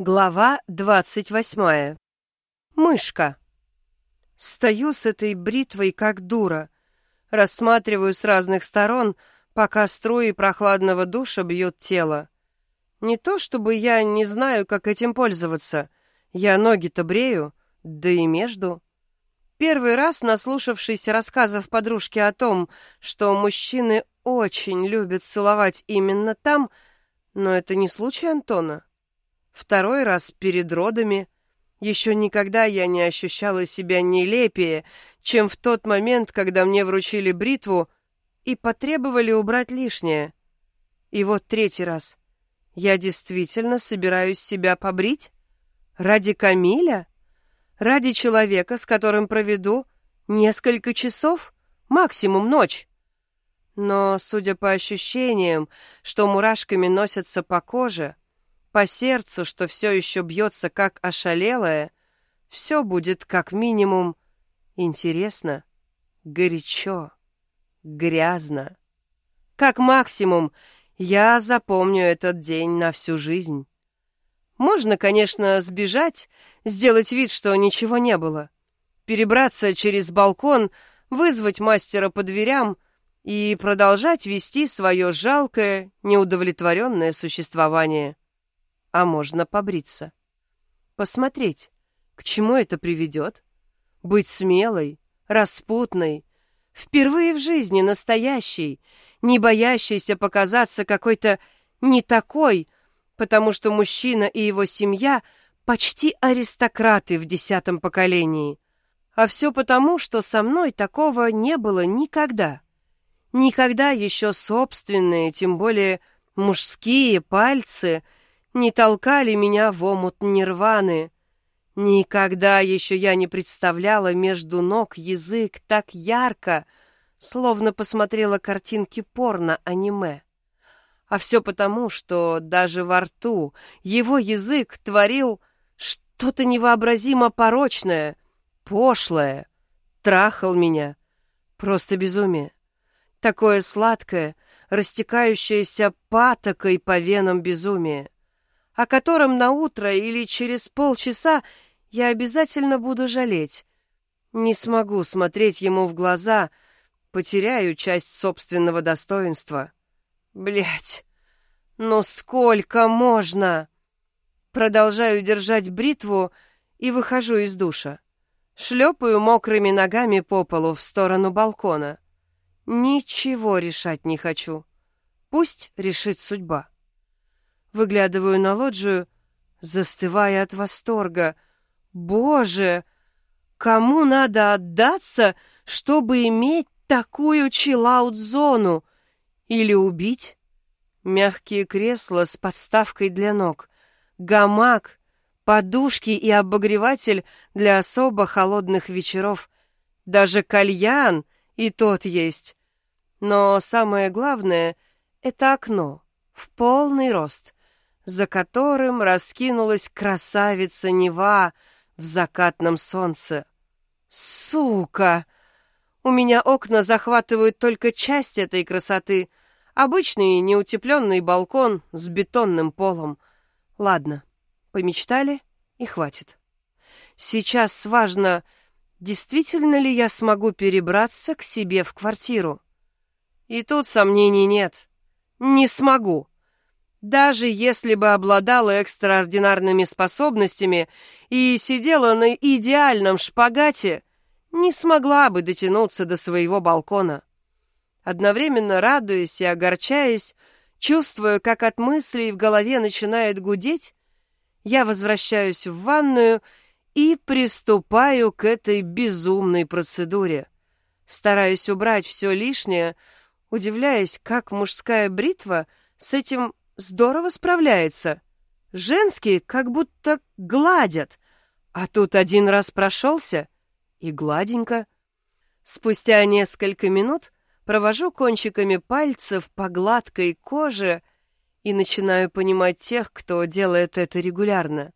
Глава двадцать восьмая. Мышка. Стою с этой бритвой как дура. Рассматриваю с разных сторон, пока струи прохладного душа бьют тело. Не то чтобы я не знаю, как этим пользоваться. Я ноги-то брею, да и между. Первый раз, наслушавшись рассказов подружки о том, что мужчины очень любят целовать именно там, но это не случай Антона. Второй раз перед родами. Еще никогда я не ощущала себя нелепее, чем в тот момент, когда мне вручили бритву и потребовали убрать лишнее. И вот третий раз. Я действительно собираюсь себя побрить? Ради Камиля? Ради человека, с которым проведу несколько часов? Максимум ночь? Но, судя по ощущениям, что мурашками носятся по коже, по сердцу, что все еще бьется как ошалелое, все будет как минимум интересно, горячо, грязно. Как максимум, я запомню этот день на всю жизнь. Можно, конечно, сбежать, сделать вид, что ничего не было, перебраться через балкон, вызвать мастера по дверям и продолжать вести свое жалкое, неудовлетворенное существование а можно побриться. Посмотреть, к чему это приведет. Быть смелой, распутной, впервые в жизни настоящей, не боящейся показаться какой-то не такой, потому что мужчина и его семья почти аристократы в десятом поколении. А все потому, что со мной такого не было никогда. Никогда еще собственные, тем более мужские пальцы — не толкали меня в омут нирваны. Никогда еще я не представляла между ног язык так ярко, словно посмотрела картинки порно-аниме. А все потому, что даже во рту его язык творил что-то невообразимо порочное, пошлое, трахал меня. Просто безумие. Такое сладкое, растекающееся патокой по венам безумие о котором на утро или через полчаса я обязательно буду жалеть. Не смогу смотреть ему в глаза, потеряю часть собственного достоинства. Блять, ну сколько можно? Продолжаю держать бритву и выхожу из душа. Шлепаю мокрыми ногами по полу в сторону балкона. Ничего решать не хочу. Пусть решит судьба. Выглядываю на лоджию, застывая от восторга. Боже, кому надо отдаться, чтобы иметь такую чиллаут-зону? Или убить? Мягкие кресла с подставкой для ног, гамак, подушки и обогреватель для особо холодных вечеров. Даже кальян и тот есть. Но самое главное — это окно в полный рост — за которым раскинулась красавица Нева в закатном солнце. Сука! У меня окна захватывают только часть этой красоты. Обычный неутепленный балкон с бетонным полом. Ладно, помечтали и хватит. Сейчас важно, действительно ли я смогу перебраться к себе в квартиру. И тут сомнений нет. Не смогу. Даже если бы обладала экстраординарными способностями и сидела на идеальном шпагате, не смогла бы дотянуться до своего балкона. Одновременно радуясь и огорчаясь, чувствуя, как от мыслей в голове начинает гудеть, я возвращаюсь в ванную и приступаю к этой безумной процедуре. Стараюсь убрать все лишнее, удивляясь, как мужская бритва с этим здорово справляется. Женские как будто гладят, а тут один раз прошелся и гладенько. Спустя несколько минут провожу кончиками пальцев по гладкой коже и начинаю понимать тех, кто делает это регулярно.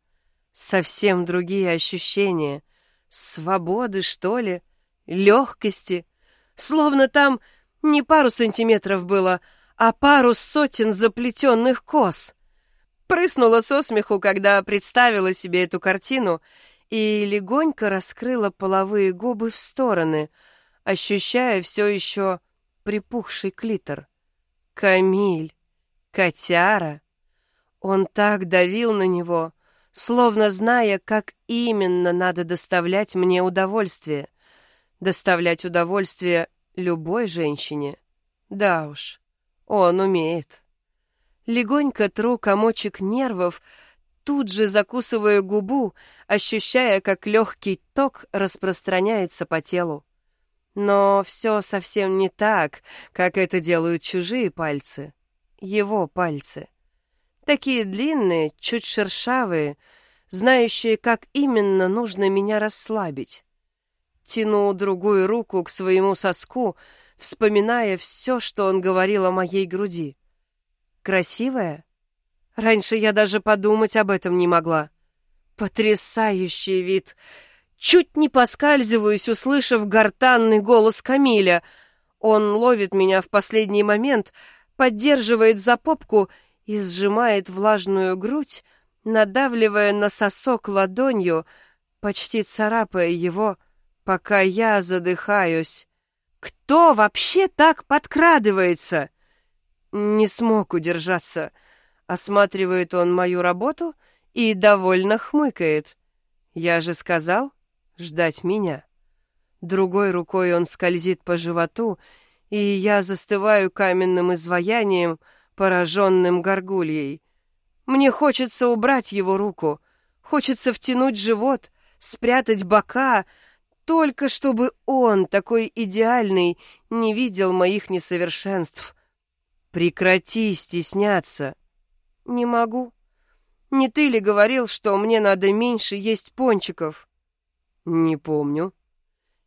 Совсем другие ощущения. Свободы, что ли, легкости. Словно там не пару сантиметров было, а пару сотен заплетенных кос. Прыснула со смеху, когда представила себе эту картину и легонько раскрыла половые губы в стороны, ощущая все еще припухший клитор. Камиль, котяра. Он так давил на него, словно зная, как именно надо доставлять мне удовольствие. Доставлять удовольствие любой женщине. Да уж, он умеет. Легонько тру комочек нервов, тут же закусывая губу, ощущая, как легкий ток распространяется по телу. Но все совсем не так, как это делают чужие пальцы. Его пальцы. Такие длинные, чуть шершавые, знающие, как именно нужно меня расслабить. Тяну другую руку к своему соску, вспоминая все, что он говорил о моей груди. Красивая? Раньше я даже подумать об этом не могла. Потрясающий вид! Чуть не поскальзываюсь, услышав гортанный голос Камиля. Он ловит меня в последний момент, поддерживает за попку и сжимает влажную грудь, надавливая на сосок ладонью, почти царапая его, пока я задыхаюсь. Кто вообще так подкрадывается? Не смог удержаться. Осматривает он мою работу и довольно хмыкает. Я же сказал, ждать меня. Другой рукой он скользит по животу, и я застываю каменным изваянием, пораженным горгульей. Мне хочется убрать его руку, хочется втянуть живот, спрятать бока, только чтобы он, такой идеальный, не видел моих несовершенств. Прекрати стесняться. Не могу. Не ты ли говорил, что мне надо меньше есть пончиков? «Не помню».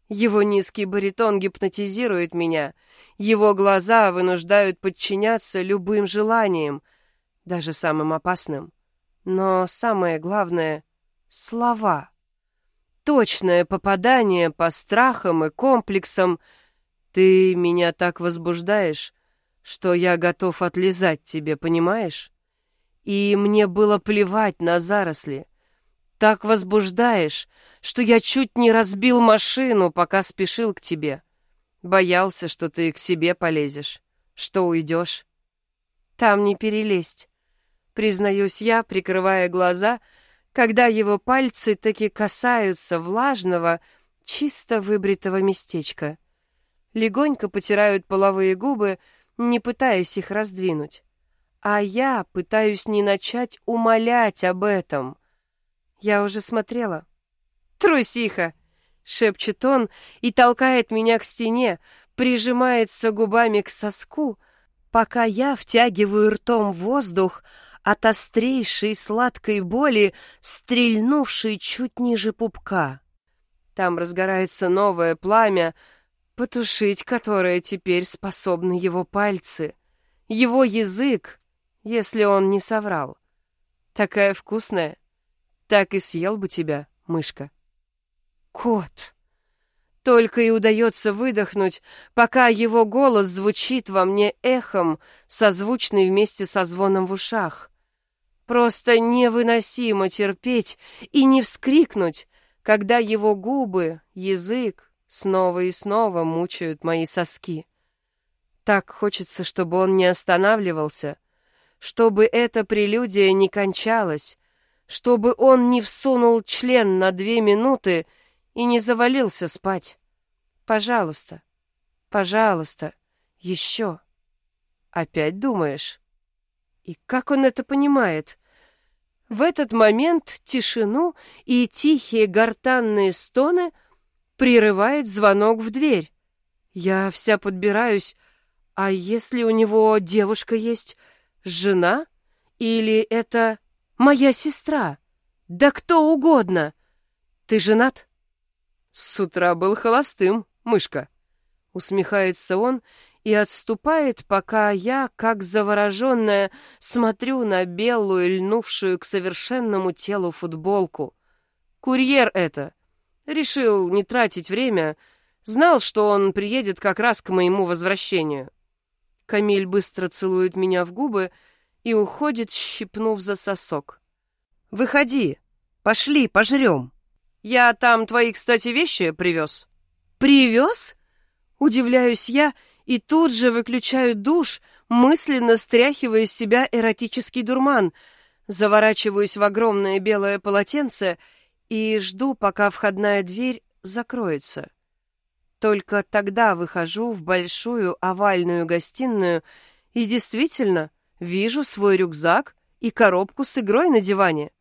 Его низкий баритон гипнотизирует меня. Его глаза вынуждают подчиняться любым желаниям, даже самым опасным. Но самое главное — слова. Точное попадание по страхам и комплексам. Ты меня так возбуждаешь, что я готов отлизать тебе, понимаешь? И мне было плевать на заросли так возбуждаешь, что я чуть не разбил машину, пока спешил к тебе. Боялся, что ты к себе полезешь, что уйдешь. Там не перелезть, признаюсь я, прикрывая глаза, когда его пальцы таки касаются влажного, чисто выбритого местечка. Легонько потирают половые губы, не пытаясь их раздвинуть. А я пытаюсь не начать умолять об этом — я уже смотрела. Трусиха, шепчет он и толкает меня к стене, прижимается губами к соску, пока я втягиваю ртом воздух от острейшей сладкой боли, стрельнувшей чуть ниже пупка. Там разгорается новое пламя, потушить которое теперь способны его пальцы, его язык, если он не соврал. Такая вкусная. Так и съел бы тебя, мышка. Кот. Только и удается выдохнуть, пока его голос звучит во мне эхом, созвучный вместе со звоном в ушах. Просто невыносимо терпеть и не вскрикнуть, когда его губы, язык снова и снова мучают мои соски. Так хочется, чтобы он не останавливался, чтобы эта прелюдия не кончалась, чтобы он не всунул член на две минуты и не завалился спать. Пожалуйста, пожалуйста, еще. Опять думаешь? И как он это понимает? В этот момент тишину и тихие гортанные стоны прерывает звонок в дверь. Я вся подбираюсь. А если у него девушка есть, жена? Или это Моя сестра. Да кто угодно. Ты женат? С утра был холостым, мышка. Усмехается он и отступает, пока я, как завороженная, смотрю на белую, льнувшую к совершенному телу футболку. Курьер это. Решил не тратить время, знал, что он приедет как раз к моему возвращению. Камиль быстро целует меня в губы, и уходит, щипнув за сосок. «Выходи, пошли, пожрем. Я там твои, кстати, вещи привез». «Привез?» Удивляюсь я и тут же выключаю душ, мысленно стряхивая из себя эротический дурман, заворачиваюсь в огромное белое полотенце и жду, пока входная дверь закроется. Только тогда выхожу в большую овальную гостиную и действительно вижу свой рюкзак и коробку с игрой на диване.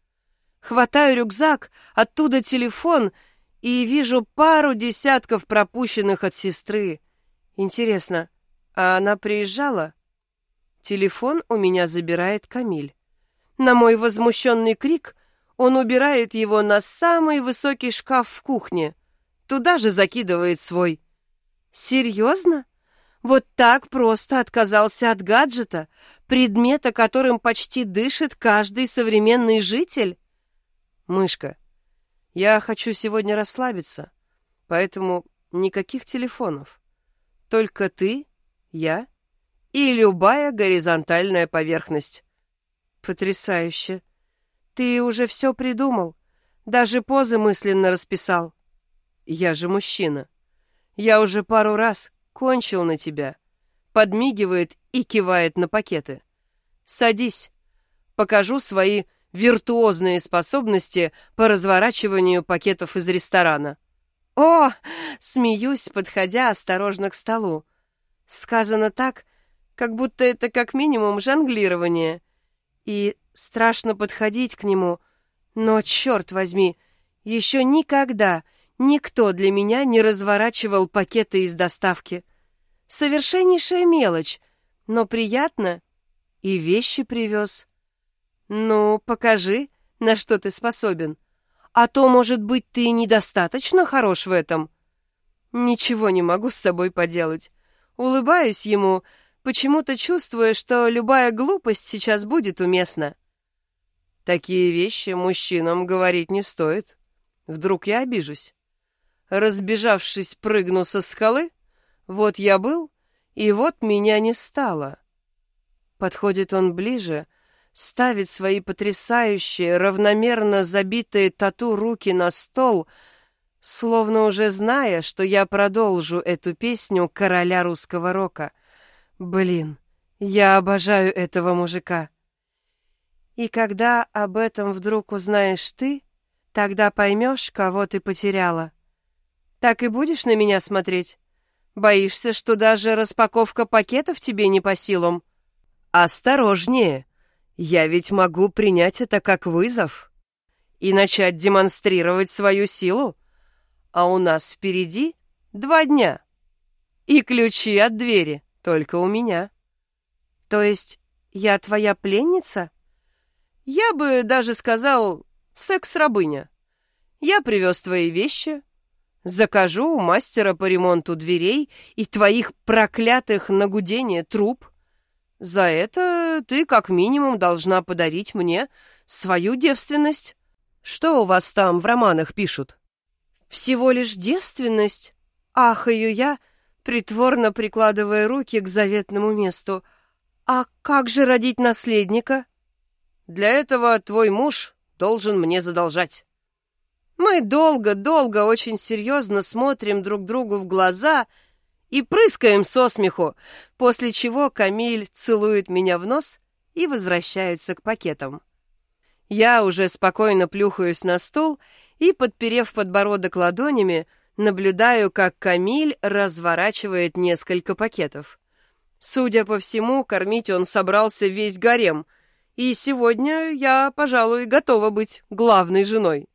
Хватаю рюкзак, оттуда телефон и вижу пару десятков пропущенных от сестры. Интересно, а она приезжала? Телефон у меня забирает Камиль. На мой возмущенный крик он убирает его на самый высокий шкаф в кухне. Туда же закидывает свой. Серьезно? Вот так просто отказался от гаджета, предмета, которым почти дышит каждый современный житель? Мышка, я хочу сегодня расслабиться, поэтому никаких телефонов. Только ты, я и любая горизонтальная поверхность. Потрясающе. Ты уже все придумал, даже позы мысленно расписал. Я же мужчина. Я уже пару раз кончил на тебя. Подмигивает и кивает на пакеты. Садись. Покажу свои виртуозные способности по разворачиванию пакетов из ресторана. О, смеюсь, подходя осторожно к столу. Сказано так, как будто это как минимум жонглирование. И страшно подходить к нему, но, черт возьми, еще никогда Никто для меня не разворачивал пакеты из доставки. Совершеннейшая мелочь, но приятно. И вещи привез. Ну, покажи, на что ты способен. А то, может быть, ты недостаточно хорош в этом. Ничего не могу с собой поделать. Улыбаюсь ему, почему-то чувствуя, что любая глупость сейчас будет уместна. Такие вещи мужчинам говорить не стоит. Вдруг я обижусь разбежавшись, прыгну со скалы? Вот я был, и вот меня не стало. Подходит он ближе, ставит свои потрясающие, равномерно забитые тату руки на стол, словно уже зная, что я продолжу эту песню короля русского рока. Блин, я обожаю этого мужика. И когда об этом вдруг узнаешь ты, тогда поймешь, кого ты потеряла. Так и будешь на меня смотреть? Боишься, что даже распаковка пакетов тебе не по силам? Осторожнее. Я ведь могу принять это как вызов и начать демонстрировать свою силу. А у нас впереди два дня. И ключи от двери только у меня. То есть я твоя пленница? Я бы даже сказал, секс-рабыня. Я привез твои вещи, Закажу у мастера по ремонту дверей и твоих проклятых на гудение труб. За это ты как минимум должна подарить мне свою девственность. Что у вас там в романах пишут? Всего лишь девственность? Ахаю я, притворно прикладывая руки к заветному месту. А как же родить наследника? Для этого твой муж должен мне задолжать. Мы долго-долго очень серьезно смотрим друг другу в глаза и прыскаем со смеху, после чего Камиль целует меня в нос и возвращается к пакетам. Я уже спокойно плюхаюсь на стул и, подперев подбородок ладонями, наблюдаю, как Камиль разворачивает несколько пакетов. Судя по всему, кормить он собрался весь гарем, и сегодня я, пожалуй, готова быть главной женой.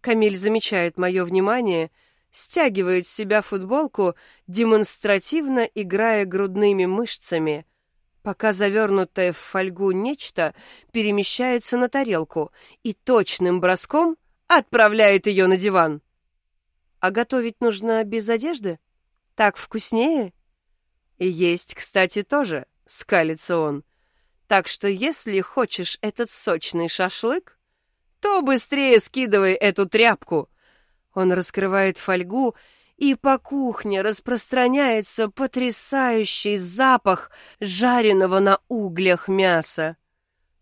Камиль замечает мое внимание, стягивает с себя футболку, демонстративно играя грудными мышцами, пока завернутое в фольгу нечто перемещается на тарелку и точным броском отправляет ее на диван. А готовить нужно без одежды? Так вкуснее? И есть, кстати, тоже, скалится он. Так что если хочешь этот сочный шашлык, то быстрее скидывай эту тряпку. Он раскрывает фольгу, и по кухне распространяется потрясающий запах жареного на углях мяса.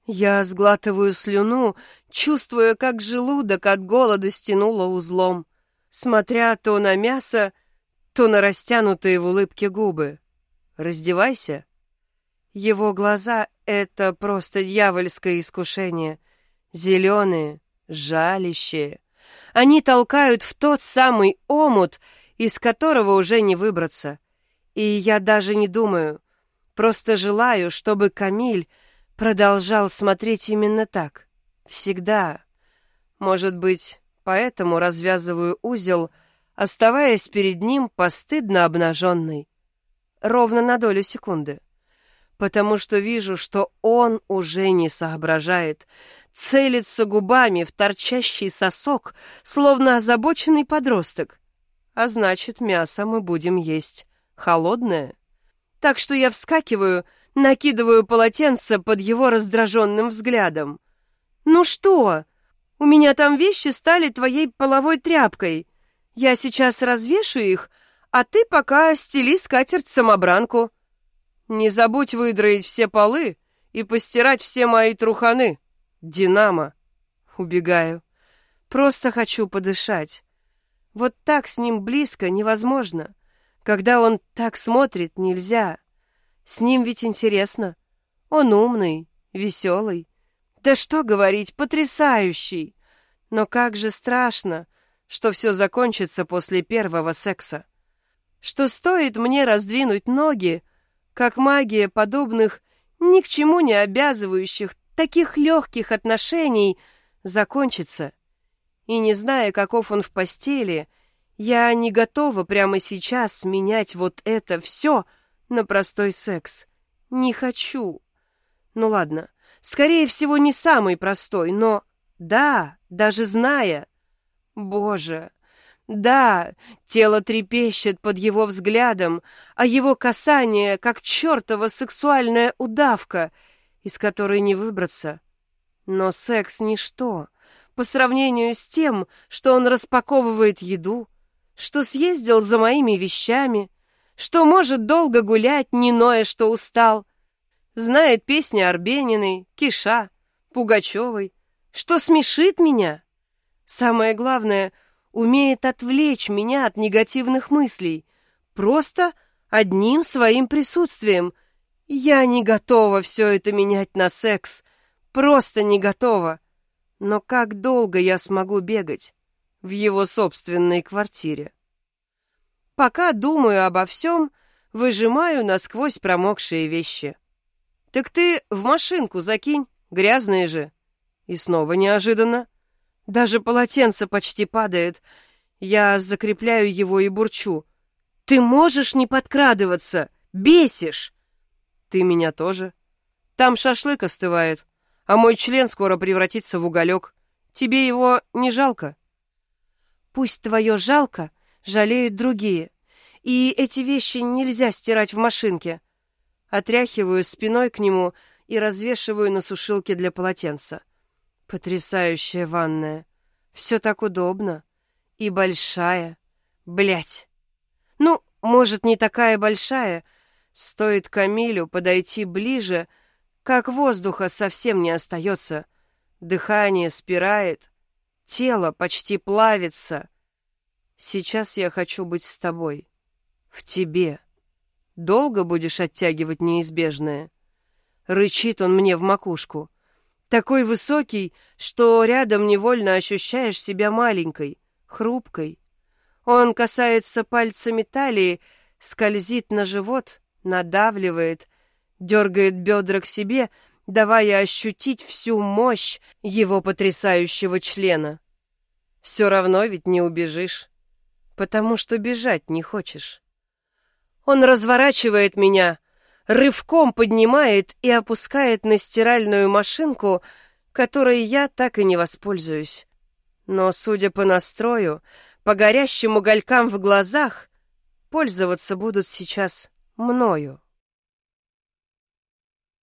Я сглатываю слюну, чувствуя, как желудок от голода стянуло узлом, смотря то на мясо, то на растянутые в улыбке губы. «Раздевайся». Его глаза — это просто дьявольское искушение. Зеленые, жалящие. Они толкают в тот самый омут, из которого уже не выбраться. И я даже не думаю, просто желаю, чтобы Камиль продолжал смотреть именно так. Всегда. Может быть, поэтому развязываю узел, оставаясь перед ним постыдно обнаженной. Ровно на долю секунды. Потому что вижу, что он уже не соображает, целится губами в торчащий сосок, словно озабоченный подросток. А значит, мясо мы будем есть холодное. Так что я вскакиваю, накидываю полотенце под его раздраженным взглядом. «Ну что? У меня там вещи стали твоей половой тряпкой. Я сейчас развешу их, а ты пока стели скатерть-самобранку. Не забудь выдроить все полы и постирать все мои труханы. Динамо!» Убегаю. Просто хочу подышать. Вот так с ним близко невозможно. Когда он так смотрит, нельзя. С ним ведь интересно. Он умный, веселый. Да что говорить, потрясающий. Но как же страшно, что все закончится после первого секса. Что стоит мне раздвинуть ноги, как магия подобных ни к чему не обязывающих таких легких отношений закончится. И не зная, каков он в постели, я не готова прямо сейчас менять вот это все — на простой секс. Не хочу. Ну ладно, скорее всего, не самый простой, но... Да, даже зная. Боже, да, тело трепещет под его взглядом, а его касание, как чертова сексуальная удавка, из которой не выбраться. Но секс — ничто по сравнению с тем, что он распаковывает еду, что съездил за моими вещами, что может долго гулять, не ноя, что устал. Знает песни Арбениной, Киша, Пугачевой, что смешит меня. Самое главное, умеет отвлечь меня от негативных мыслей, просто одним своим присутствием. Я не готова все это менять на секс, просто не готова. Но как долго я смогу бегать в его собственной квартире? Пока думаю обо всем, выжимаю насквозь промокшие вещи. «Так ты в машинку закинь, грязные же». И снова неожиданно. Даже полотенце почти падает. Я закрепляю его и бурчу. «Ты можешь не подкрадываться! Бесишь!» «Ты меня тоже. Там шашлык остывает, а мой член скоро превратится в уголек. Тебе его не жалко?» «Пусть твое жалко, жалеют другие. И эти вещи нельзя стирать в машинке. Отряхиваю спиной к нему и развешиваю на сушилке для полотенца. Потрясающая ванная. Все так удобно. И большая. Блять. Ну, может, не такая большая. Стоит Камилю подойти ближе, как воздуха совсем не остается. Дыхание спирает. Тело почти плавится. Сейчас я хочу быть с тобой. В тебе. Долго будешь оттягивать неизбежное? Рычит он мне в макушку. Такой высокий, что рядом невольно ощущаешь себя маленькой, хрупкой. Он касается пальцами талии, скользит на живот, надавливает, дергает бедра к себе, давая ощутить всю мощь его потрясающего члена. Все равно ведь не убежишь, потому что бежать не хочешь. Он разворачивает меня, рывком поднимает и опускает на стиральную машинку, которой я так и не воспользуюсь. Но, судя по настрою, по горящим уголькам в глазах, пользоваться будут сейчас мною.